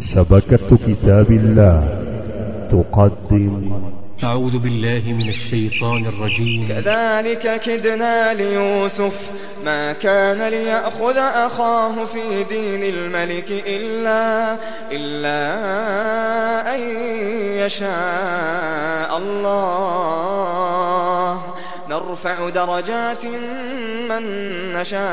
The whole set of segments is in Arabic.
شبكة كتاب الله. تقدم. أعوذ بالله من الشيطان الرجيم. كذلك كدنا ليوسف. ما كان ليأخذ أخاه في دين الملك إلا, إلا أن يشاء الله. نرفع درجات من نشاء.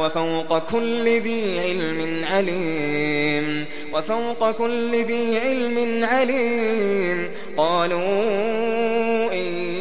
وفوق كل ذي علم عليم وفوق كل ذي علم عليم. قالوا إن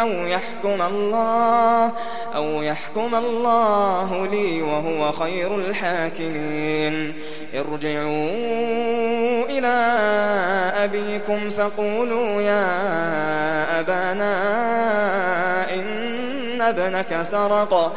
أو يحكم الله أو يحكم الله لي وهو خير الحاكمين. ارجعوا إلى أبيكم فقولوا يا أبانا إن ابنك سرق.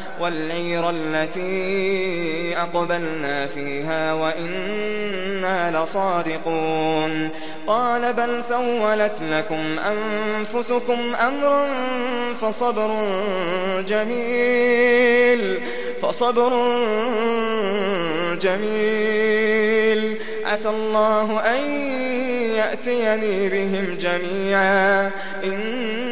والعير التي أقبلنا فيها وإنا لصادقون. قال بل سولت لكم أنفسكم أمرا فصبر جميل فصبر جميل. عسى الله أن يأتيني بهم جميعا.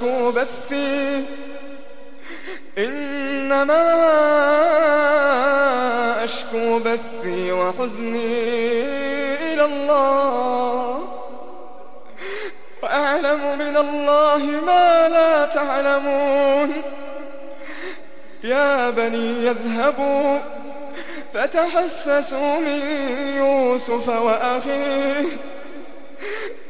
أشكو بثي إنما أشكو بثي وحزني إلى الله. وأعلم من الله ما لا تعلمون. يا بني يذهبوا فتحسسوا من يوسف وأخيه.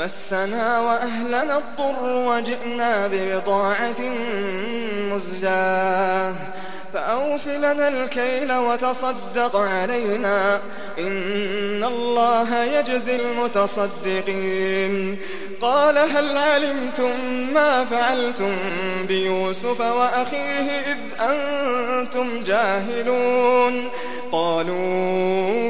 مسنا وأهلنا الضر وجئنا ببضاعة مزجاة. فأوف لنا الكيل وتصدق علينا. إن الله يجزي المتصدقين. قال هل علمتم ما فعلتم بيوسف وأخيه إذ أنتم جاهلون؟ قالوا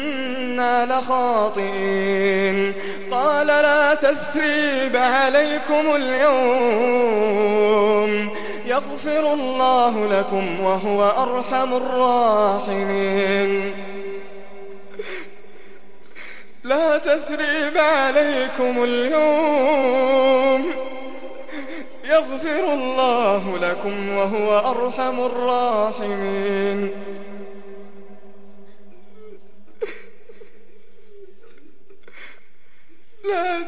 لخاطئين. قال لا تثريب عليكم اليوم. يغفر الله لكم وهو أرحم الراحمين. لا تثريب عليكم اليوم. يغفر الله لكم وهو أرحم الراحمين لا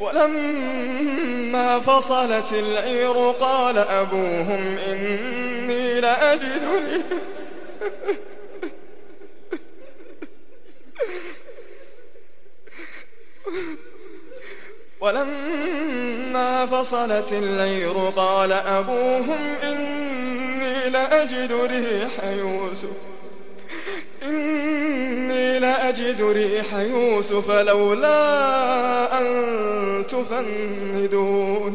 ولما فصلت العير قال أبوهم إني لأجد ولما فصلت العير قال أبوهم إني لأجد ريح يوسف لأجد ريح يوسف لولا أن تفندون.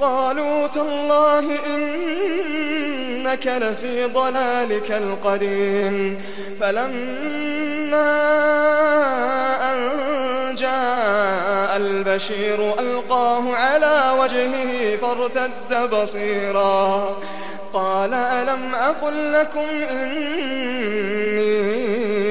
قالوا تالله إنك لفي ضلالك القديم. فلما أن جاء البشير ألقاه على وجهه فارتد بصيرا. قال ألم أقل لكم إني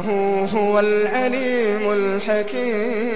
إنه هو العليم الحكيم.